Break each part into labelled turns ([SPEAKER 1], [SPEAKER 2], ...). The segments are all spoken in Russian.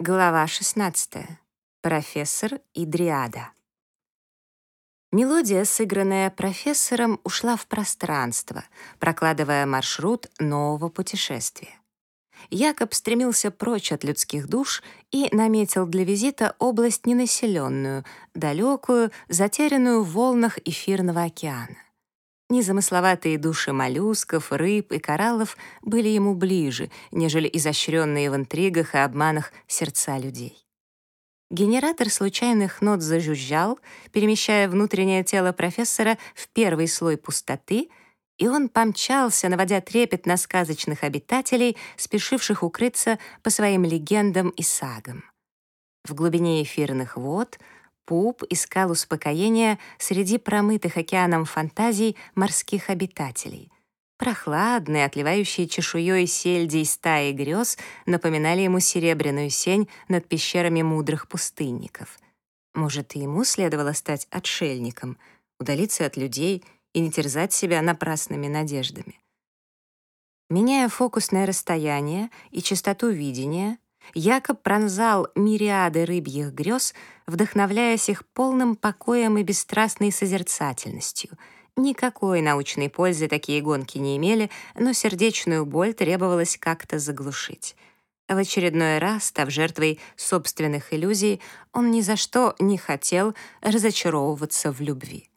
[SPEAKER 1] Глава 16. Профессор и дриада. Мелодия, сыгранная профессором, ушла в пространство, прокладывая маршрут нового путешествия. Якоб стремился прочь от людских душ и наметил для визита область ненаселенную, далекую, затерянную в волнах эфирного океана. Незамысловатые души моллюсков, рыб и кораллов были ему ближе, нежели изощренные в интригах и обманах сердца людей. Генератор случайных нот зажужжал, перемещая внутреннее тело профессора в первый слой пустоты, и он помчался, наводя трепет на сказочных обитателей, спешивших укрыться по своим легендам и сагам. В глубине эфирных вод — Пуп искал успокоения среди промытых океаном фантазий морских обитателей. Прохладные, отливающие чешуей и стаи грез напоминали ему серебряную сень над пещерами мудрых пустынников. Может, и ему следовало стать отшельником, удалиться от людей и не терзать себя напрасными надеждами. Меняя фокусное расстояние и частоту видения, Якоб пронзал мириады рыбьих грез, вдохновляясь их полным покоем и бесстрастной созерцательностью. Никакой научной пользы такие гонки не имели, но сердечную боль требовалось как-то заглушить. В очередной раз, став жертвой собственных иллюзий, он ни за что не хотел разочаровываться в любви.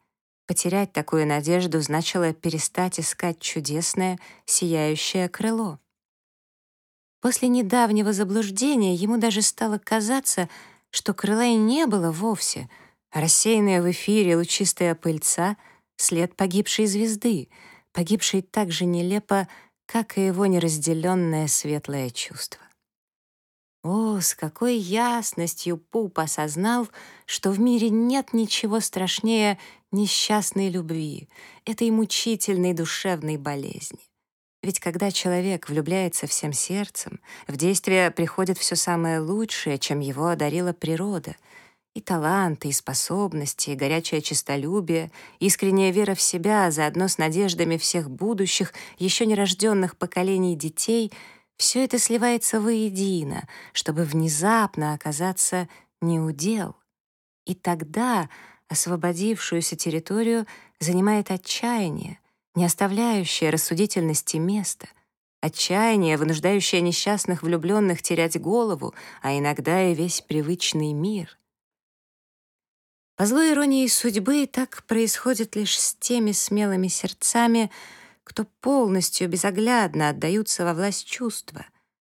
[SPEAKER 1] Потерять такую надежду значило перестать искать чудесное, сияющее крыло. После недавнего заблуждения ему даже стало казаться, что крыла и не было вовсе, а рассеянная в эфире лучистая пыльца — след погибшей звезды, погибшей так же нелепо, как и его неразделенное светлое чувство. О, с какой ясностью Пуп осознал, что в мире нет ничего страшнее несчастной любви, этой мучительной душевной болезни. Ведь когда человек влюбляется всем сердцем, в действие приходит все самое лучшее, чем его одарила природа. И таланты, и способности, и горячее честолюбие, искренняя вера в себя, заодно с надеждами всех будущих, еще нерожденных поколений детей — все это сливается воедино, чтобы внезапно оказаться неудел. И тогда освободившуюся территорию занимает отчаяние, не оставляющее рассудительности места, отчаяние, вынуждающее несчастных влюбленных терять голову, а иногда и весь привычный мир. По злой иронии судьбы так происходит лишь с теми смелыми сердцами, кто полностью безоглядно отдаются во власть чувства.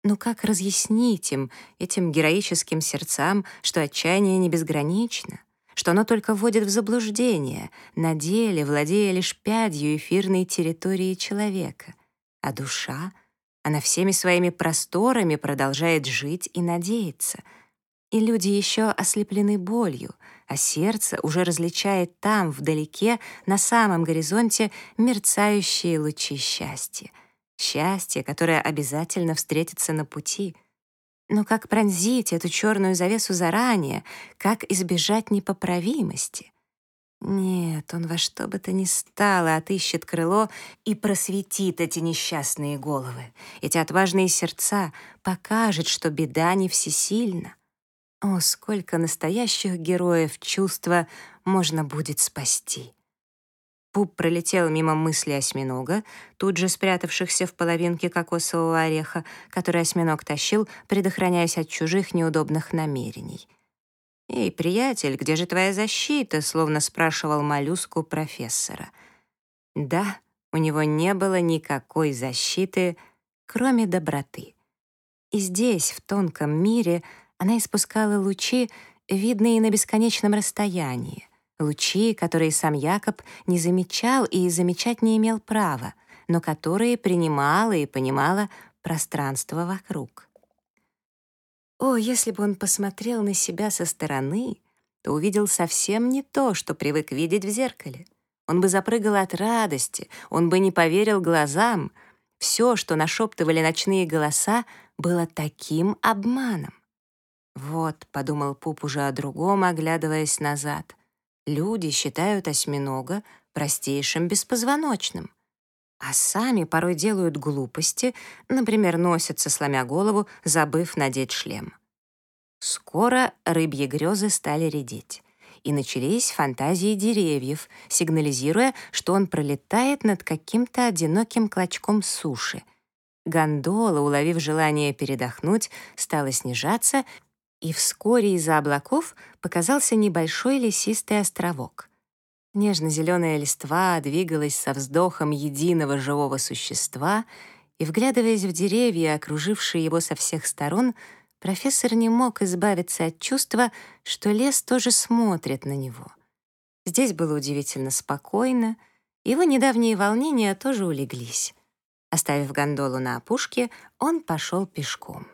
[SPEAKER 1] Но как разъяснить им, этим героическим сердцам, что отчаяние не безгранично? Что оно только вводит в заблуждение, на деле владея лишь пядью эфирной территории человека. А душа, она всеми своими просторами продолжает жить и надеяться. И люди еще ослеплены болью, а сердце уже различает там, вдалеке, на самом горизонте, мерцающие лучи счастья. Счастье, которое обязательно встретится на пути — но как пронзить эту черную завесу заранее? Как избежать непоправимости? Нет, он во что бы то ни стало отыщет крыло и просветит эти несчастные головы, эти отважные сердца, покажет, что беда не всесильна. О, сколько настоящих героев чувства можно будет спасти! Пуп пролетел мимо мысли осьминога, тут же спрятавшихся в половинке кокосового ореха, который осьминог тащил, предохраняясь от чужих неудобных намерений. «Эй, приятель, где же твоя защита?» — словно спрашивал моллюску профессора. Да, у него не было никакой защиты, кроме доброты. И здесь, в тонком мире, она испускала лучи, видные на бесконечном расстоянии, лучи, которые сам Якоб не замечал и замечать не имел права, но которые принимала и понимала пространство вокруг. О, если бы он посмотрел на себя со стороны, то увидел совсем не то, что привык видеть в зеркале. Он бы запрыгал от радости, он бы не поверил глазам. Все, что нашептывали ночные голоса, было таким обманом. «Вот», — подумал Пуп уже о другом, оглядываясь назад — Люди считают осьминога простейшим беспозвоночным, а сами порой делают глупости, например, носятся, сломя голову, забыв надеть шлем. Скоро рыбьи грезы стали редеть. И начались фантазии деревьев, сигнализируя, что он пролетает над каким-то одиноким клочком суши. Гондола, уловив желание передохнуть, стала снижаться, и вскоре из-за облаков показался небольшой лесистый островок. Нежно-зеленая листва двигалась со вздохом единого живого существа, и, вглядываясь в деревья, окружившие его со всех сторон, профессор не мог избавиться от чувства, что лес тоже смотрит на него. Здесь было удивительно спокойно, его недавние волнения тоже улеглись. Оставив гондолу на опушке, он пошел пешком.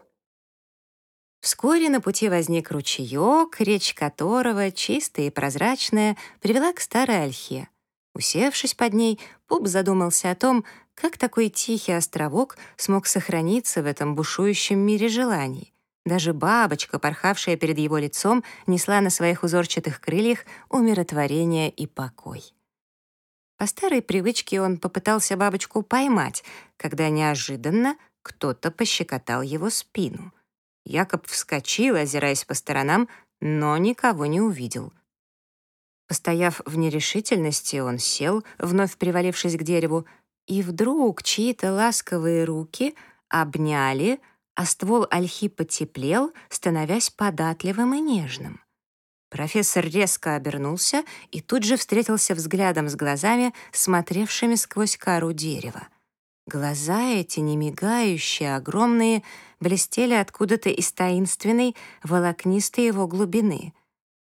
[SPEAKER 1] Вскоре на пути возник ручеек, речь которого, чистая и прозрачная, привела к старой ольхе. Усевшись под ней, Пуп задумался о том, как такой тихий островок смог сохраниться в этом бушующем мире желаний. Даже бабочка, порхавшая перед его лицом, несла на своих узорчатых крыльях умиротворение и покой. По старой привычке он попытался бабочку поймать, когда неожиданно кто-то пощекотал его спину — Якоб вскочил, озираясь по сторонам, но никого не увидел. Постояв в нерешительности, он сел, вновь привалившись к дереву, и вдруг чьи-то ласковые руки обняли, а ствол ольхи потеплел, становясь податливым и нежным. Профессор резко обернулся и тут же встретился взглядом с глазами, смотревшими сквозь кору дерева. Глаза эти, не мигающие, огромные, блестели откуда-то из таинственной, волокнистой его глубины.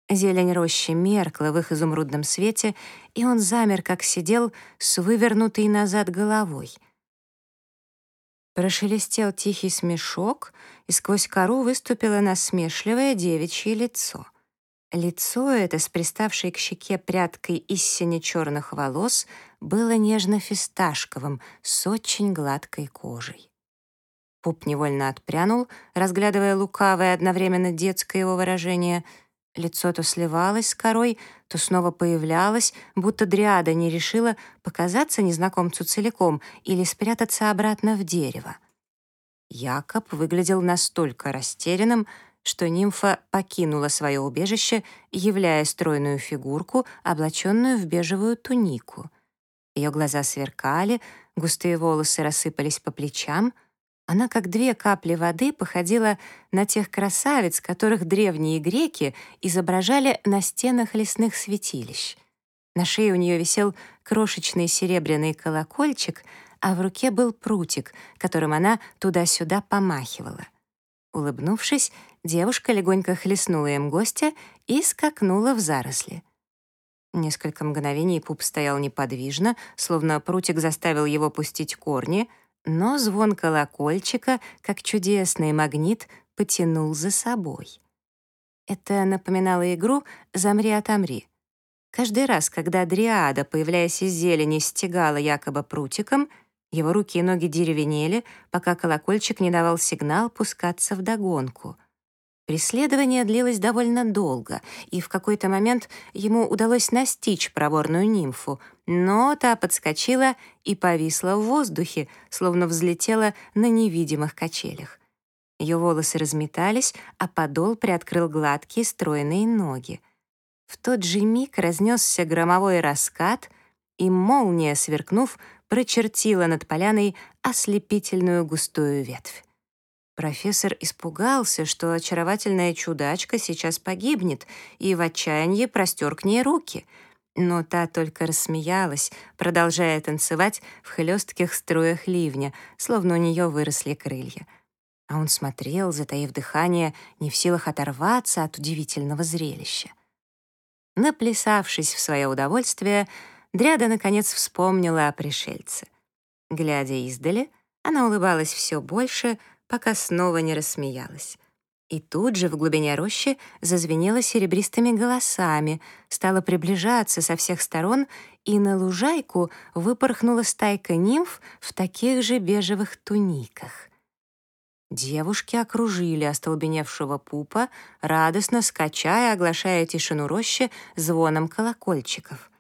[SPEAKER 1] Зелень рощи меркла в их изумрудном свете, и он замер, как сидел, с вывернутой назад головой. Прошелестел тихий смешок, и сквозь кору выступило насмешливое девичье лицо. Лицо это, с приставшей к щеке прядкой из сине-черных волос, было нежно-фисташковым, с очень гладкой кожей. Пуп невольно отпрянул, разглядывая лукавое одновременно детское его выражение. Лицо то сливалось с корой, то снова появлялось, будто дриада не решила показаться незнакомцу целиком или спрятаться обратно в дерево. Якоб выглядел настолько растерянным, что нимфа покинула свое убежище, являя стройную фигурку, облаченную в бежевую тунику. Ее глаза сверкали, густые волосы рассыпались по плечам. Она, как две капли воды, походила на тех красавиц, которых древние греки изображали на стенах лесных святилищ. На шее у нее висел крошечный серебряный колокольчик, а в руке был прутик, которым она туда-сюда помахивала. Улыбнувшись, девушка легонько хлестнула им гостя и скакнула в заросли. Несколько мгновений Пуп стоял неподвижно, словно прутик заставил его пустить корни, но звон колокольчика, как чудесный магнит, потянул за собой. Это напоминало игру «Замри, отомри». Каждый раз, когда Дриада, появляясь из зелени, стегала якобы прутиком — его руки и ноги деревенели, пока колокольчик не давал сигнал пускаться в догонку. Преследование длилось довольно долго, и в какой-то момент ему удалось настичь проворную нимфу, но та подскочила и повисла в воздухе, словно взлетела на невидимых качелях. Ее волосы разметались, а подол приоткрыл гладкие стройные ноги. В тот же миг разнесся громовой раскат, и молния, сверкнув, прочертила над поляной ослепительную густую ветвь. Профессор испугался, что очаровательная чудачка сейчас погибнет, и в отчаянии простер к ней руки. Но та только рассмеялась, продолжая танцевать в хлестких струях ливня, словно у нее выросли крылья. А он смотрел, затаив дыхание, не в силах оторваться от удивительного зрелища. Наплясавшись в свое удовольствие, Дряда, наконец, вспомнила о пришельце. Глядя издали, она улыбалась все больше, пока снова не рассмеялась. И тут же в глубине рощи зазвенела серебристыми голосами, стала приближаться со всех сторон, и на лужайку выпорхнула стайка нимф в таких же бежевых туниках. Девушки окружили остолбеневшего пупа, радостно скачая, оглашая тишину рощи звоном колокольчиков.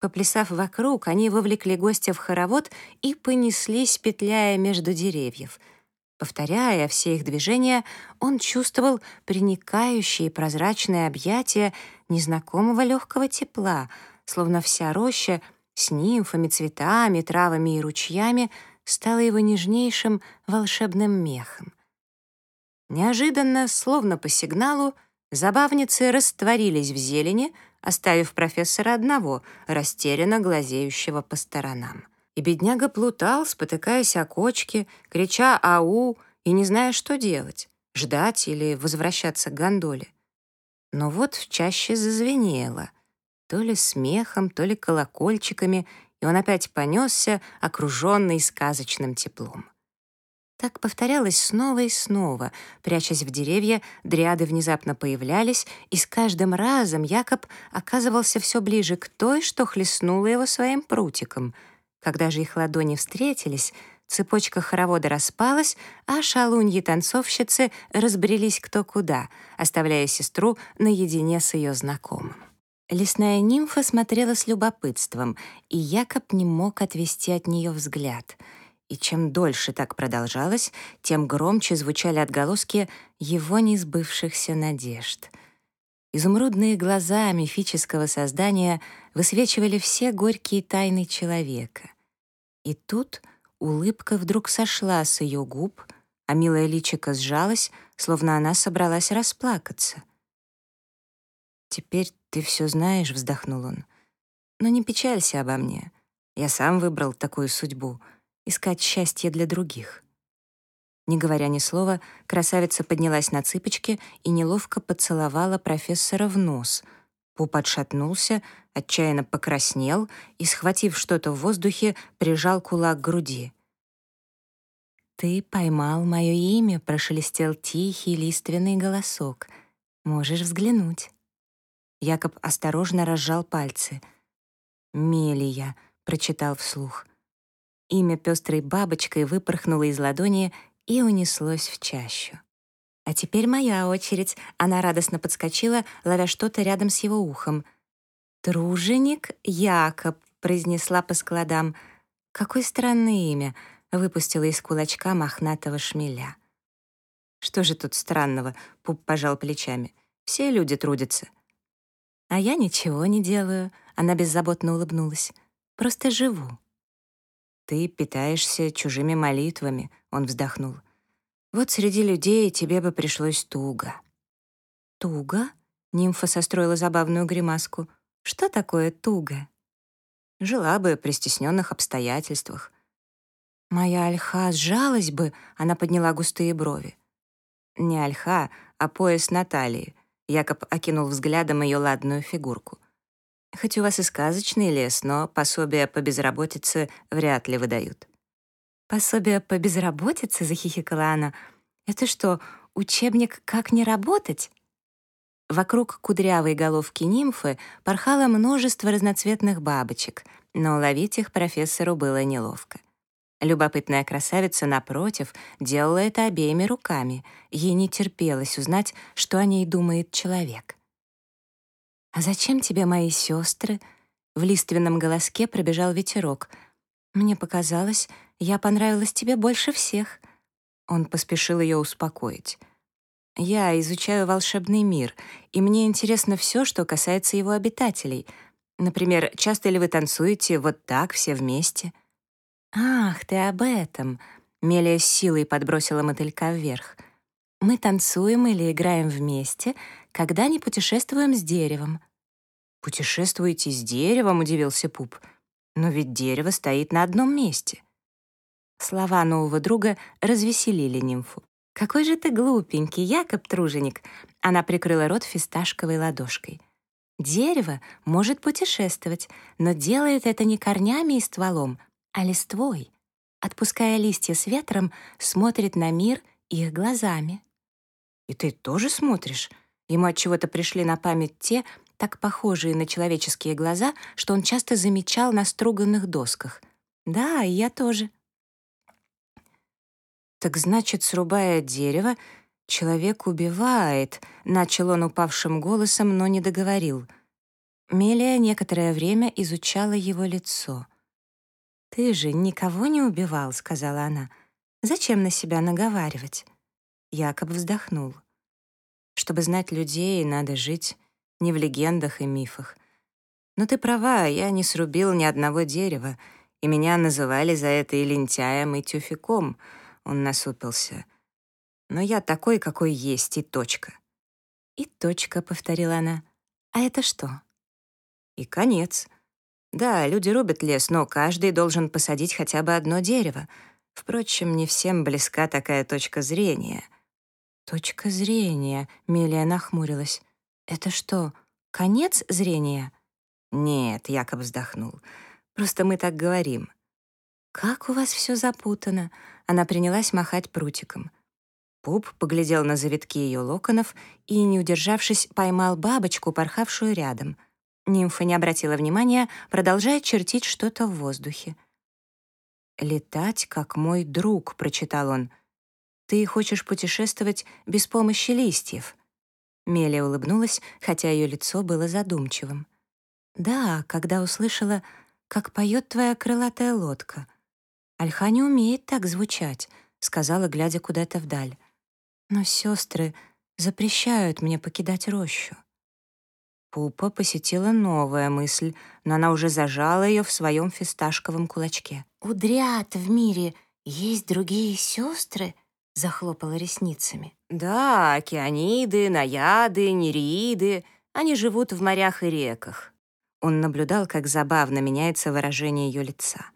[SPEAKER 1] Поплясав вокруг, они вовлекли гостя в хоровод и понеслись, петляя между деревьев. Повторяя все их движения, он чувствовал приникающие прозрачные объятия незнакомого легкого тепла, словно вся роща с нимфами, цветами, травами и ручьями стала его нежнейшим волшебным мехом. Неожиданно, словно по сигналу, забавницы растворились в зелени, оставив профессора одного, растерянно глазеющего по сторонам. И бедняга плутал, спотыкаясь о кочке, крича «Ау!» и не зная, что делать — ждать или возвращаться к гондоле. Но вот в чаще зазвенело, то ли смехом, то ли колокольчиками, и он опять понесся, окруженный сказочным теплом. Так повторялось снова и снова. Прячась в деревья, дриады внезапно появлялись, и с каждым разом Якоб оказывался все ближе к той, что хлестнула его своим прутиком. Когда же их ладони встретились, цепочка хоровода распалась, а шалуньи-танцовщицы разбрелись кто куда, оставляя сестру наедине с ее знакомым. Лесная нимфа смотрела с любопытством, и Якоб не мог отвести от нее взгляд — и чем дольше так продолжалось, тем громче звучали отголоски его несбывшихся надежд. Изумрудные глаза мифического создания высвечивали все горькие тайны человека. И тут улыбка вдруг сошла с ее губ, а милая личико сжалась, словно она собралась расплакаться. «Теперь ты все знаешь», — вздохнул он. «Но не печалься обо мне. Я сам выбрал такую судьбу — искать счастье для других. Не говоря ни слова, красавица поднялась на цыпочки и неловко поцеловала профессора в нос. Пуп отшатнулся, отчаянно покраснел и, схватив что-то в воздухе, прижал кулак к груди. «Ты поймал мое имя», — прошелестел тихий лиственный голосок. «Можешь взглянуть». Якоб осторожно разжал пальцы. «Мелия», — прочитал вслух. Имя пестрой бабочкой выпорхнуло из ладони и унеслось в чащу. «А теперь моя очередь», — она радостно подскочила, ловя что-то рядом с его ухом. «Труженик Якоб», — произнесла по складам. «Какое странное имя», — выпустила из кулачка мохнатого шмеля. «Что же тут странного?» — Пуп пожал плечами. «Все люди трудятся». «А я ничего не делаю», — она беззаботно улыбнулась. «Просто живу». Ты питаешься чужими молитвами, он вздохнул. Вот среди людей тебе бы пришлось туго. Туго? Нимфа состроила забавную гримаску. Что такое туго? Жила бы при стесненных обстоятельствах. Моя ольха сжалась бы, она подняла густые брови. Не ольха, а пояс Натальи. Якоб окинул взглядом ее ладную фигурку. Хоть у вас и сказочный лес, но пособия по безработице вряд ли выдают». «Пособие по безработице?» — захихикала она. «Это что, учебник «Как не работать»?» Вокруг кудрявой головки нимфы порхало множество разноцветных бабочек, но ловить их профессору было неловко. Любопытная красавица, напротив, делала это обеими руками. Ей не терпелось узнать, что о ней думает человек. «А зачем тебе мои сестры?» В лиственном голоске пробежал ветерок. «Мне показалось, я понравилась тебе больше всех». Он поспешил ее успокоить. «Я изучаю волшебный мир, и мне интересно все, что касается его обитателей. Например, часто ли вы танцуете вот так, все вместе?» «Ах, ты об этом!» Мелия с силой подбросила мотылька вверх. «Мы танцуем или играем вместе, когда не путешествуем с деревом». «Путешествуете с деревом?» — удивился Пуп. «Но ведь дерево стоит на одном месте». Слова нового друга развеселили нимфу. «Какой же ты глупенький, Якоб Труженик!» Она прикрыла рот фисташковой ладошкой. «Дерево может путешествовать, но делает это не корнями и стволом, а листвой. Отпуская листья с ветром, смотрит на мир их глазами». «И ты тоже смотришь?» Ему от чего-то пришли на память те, так похожие на человеческие глаза, что он часто замечал на струганных досках. Да, и я тоже. Так значит, срубая дерево, человек убивает, начал он упавшим голосом, но не договорил. Мелия некоторое время изучала его лицо. «Ты же никого не убивал», — сказала она. Зачем на себя наговаривать? Якоб вздохнул. Чтобы знать людей, надо жить не в легендах и мифах. Но ты права, я не срубил ни одного дерева, и меня называли за это и лентяем, и тюфиком. Он насупился. Но я такой, какой есть, и точка. «И точка», — повторила она. «А это что?» «И конец. Да, люди рубят лес, но каждый должен посадить хотя бы одно дерево. Впрочем, не всем близка такая точка зрения». «Точка зрения», — Мелия нахмурилась. «Это что, конец зрения?» «Нет», — Якоб вздохнул. «Просто мы так говорим». «Как у вас все запутано?» Она принялась махать прутиком. Пуп поглядел на завитки ее локонов и, не удержавшись, поймал бабочку, порхавшую рядом. Нимфа не обратила внимания, продолжая чертить что-то в воздухе. «Летать, как мой друг», — прочитал он. «Ты хочешь путешествовать без помощи листьев?» Мелия улыбнулась, хотя ее лицо было задумчивым. «Да, когда услышала, как поет твоя крылатая лодка. Альха не умеет так звучать», — сказала, глядя куда-то вдаль. Но сестры запрещают мне покидать рощу. Пупа посетила новая мысль, но она уже зажала ее в своем фисташковом кулачке.
[SPEAKER 2] «У дрят в мире есть другие сестры?» — захлопала ресницами.
[SPEAKER 1] «Да, океаниды, наяды, нереиды. Они живут в морях и реках». Он наблюдал, как забавно меняется выражение ее лица.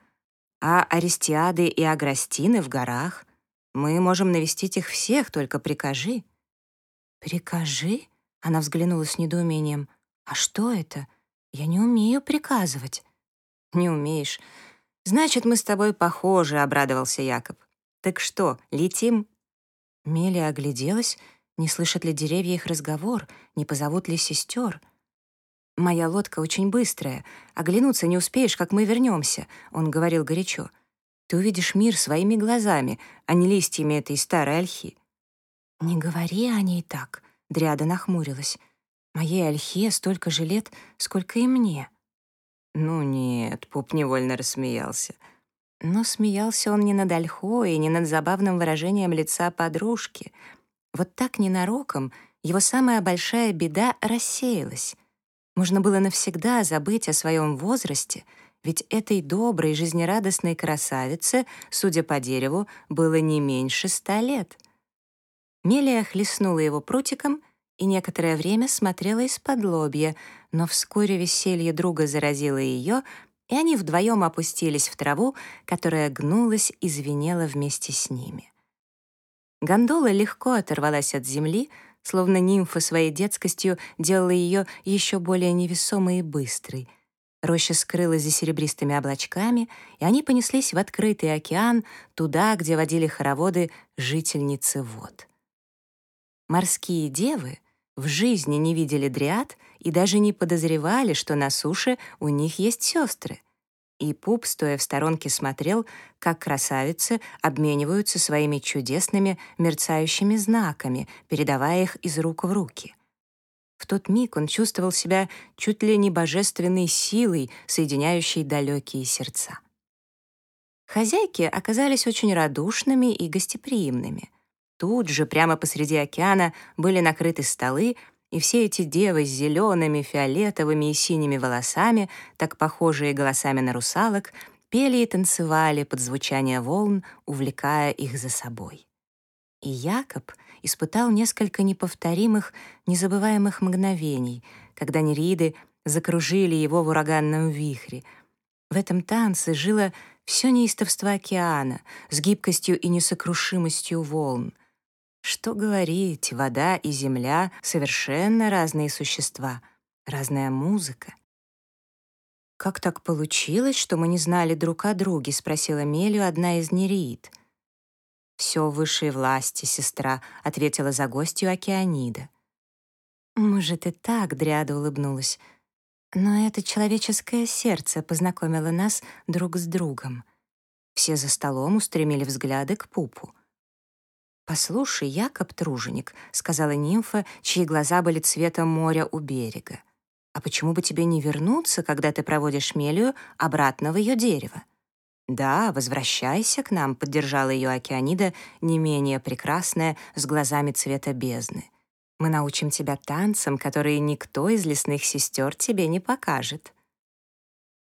[SPEAKER 1] «А аристиады и аграстины в горах — мы можем навестить их всех, только прикажи».
[SPEAKER 2] «Прикажи?» — она взглянула с недоумением. «А что это? Я не умею приказывать».
[SPEAKER 1] «Не умеешь. Значит, мы с тобой похожи», — обрадовался Якоб. «Так что, летим?»
[SPEAKER 2] Мелия огляделась, не слышат ли деревья их разговор, не позовут ли сестер.
[SPEAKER 1] «Моя лодка очень быстрая. Оглянуться не успеешь, как мы вернемся», — он говорил горячо. Ты увидишь мир своими глазами, а не листьями этой старой ольхи».
[SPEAKER 2] «Не говори о ней так», — Дриада нахмурилась. «Моей ольхе столько же лет, сколько и мне».
[SPEAKER 1] «Ну нет», — Пуп невольно рассмеялся. Но смеялся он не над ольхой и не над забавным выражением лица подружки. Вот так ненароком его самая большая беда рассеялась. Можно было навсегда забыть о своем возрасте — ведь этой доброй, жизнерадостной красавице, судя по дереву, было не меньше ста лет. Мелия хлестнула его прутиком и некоторое время смотрела из-под лобья, но вскоре веселье друга заразило ее, и они вдвоем опустились в траву, которая гнулась и звенела вместе с ними. Гондола легко оторвалась от земли, словно нимфа своей детскостью делала ее еще более невесомой и быстрой — Роща скрылась за серебристыми облачками, и они понеслись в открытый океан, туда, где водили хороводы жительницы вод. Морские девы в жизни не видели дриад и даже не подозревали, что на суше у них есть сестры. И Пуп, стоя в сторонке, смотрел, как красавицы обмениваются своими чудесными мерцающими знаками, передавая их из рук в руки — в тот миг он чувствовал себя чуть ли не божественной силой, соединяющей далекие сердца. Хозяйки оказались очень радушными и гостеприимными. Тут же, прямо посреди океана, были накрыты столы, и все эти девы с зелеными, фиолетовыми и синими волосами, так похожие голосами на русалок, пели и танцевали под звучание волн, увлекая их за собой. И Якоб испытал несколько неповторимых, незабываемых мгновений, когда нериды закружили его в ураганном вихре. В этом танце жило все неистовство океана с гибкостью и несокрушимостью волн. Что говорить, вода и земля — совершенно разные существа, разная музыка. «Как так получилось, что мы не знали друг о друге?» — спросила Мелию одна из нереид — «Все в высшей власти, сестра», — ответила за гостью Океанида. «Может, и так», — Дриада улыбнулась. «Но это человеческое сердце познакомило нас друг с другом». Все за столом устремили взгляды к пупу. «Послушай, Якоб Труженик», — сказала нимфа, чьи глаза были цвета моря у берега. «А почему бы тебе не вернуться, когда ты проводишь Мелию, обратно в ее дерево?» «Да, возвращайся к нам», — поддержала ее Океанида, не менее прекрасная, с глазами цвета бездны. «Мы научим тебя танцам, которые никто из лесных сестер тебе не покажет».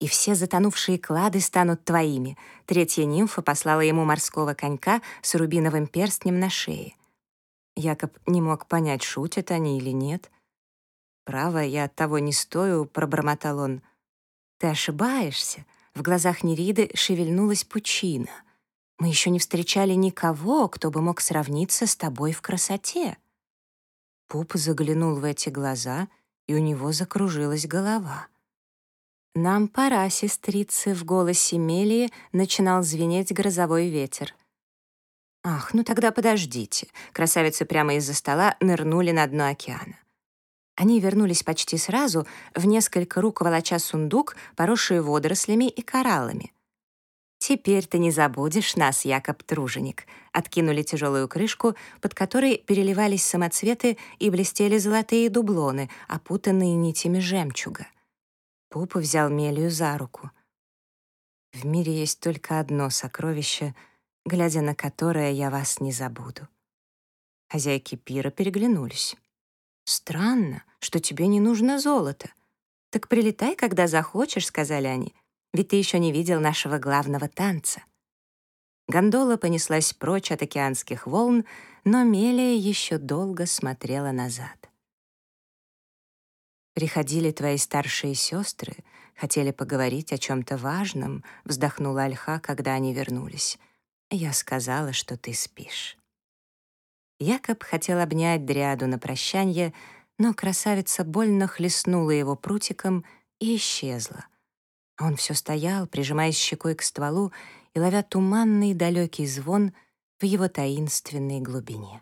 [SPEAKER 1] «И все затонувшие клады станут твоими», — третья нимфа послала ему морского конька с рубиновым перстнем на шее. Якоб не мог понять, шутят они или нет. «Право, я от того не стою», — пробормотал он. «Ты ошибаешься», в глазах Нериды шевельнулась пучина. «Мы еще не встречали никого, кто бы мог сравниться с тобой в красоте». Пуп заглянул в эти глаза, и у него закружилась голова. «Нам пора, сестрицы», — в голосе Мелии начинал звенеть грозовой ветер. «Ах, ну тогда подождите». Красавицы прямо из-за стола нырнули на дно океана. Они вернулись почти сразу, в несколько рук волоча сундук, поросший водорослями и кораллами. «Теперь ты не забудешь нас, Якоб Труженик», откинули тяжелую крышку, под которой переливались самоцветы и блестели золотые дублоны, опутанные нитями жемчуга. Пупа взял Мелию за руку. «В мире есть только одно сокровище, глядя на которое я вас не забуду». Хозяйки пира переглянулись. «Странно, что тебе не нужно золото. Так прилетай, когда захочешь», — сказали они, «ведь ты еще не видел нашего главного танца». Гондола понеслась прочь от океанских волн, но Мелия еще долго смотрела назад. «Приходили твои старшие сестры, хотели поговорить о чем-то важном», — вздохнула Альха, когда они вернулись. «Я сказала, что ты спишь». Якоб хотел обнять Дриаду на прощанье, но красавица больно хлестнула его прутиком и исчезла. Он все стоял, прижимаясь щекой к стволу и ловя туманный далекий звон в его таинственной глубине.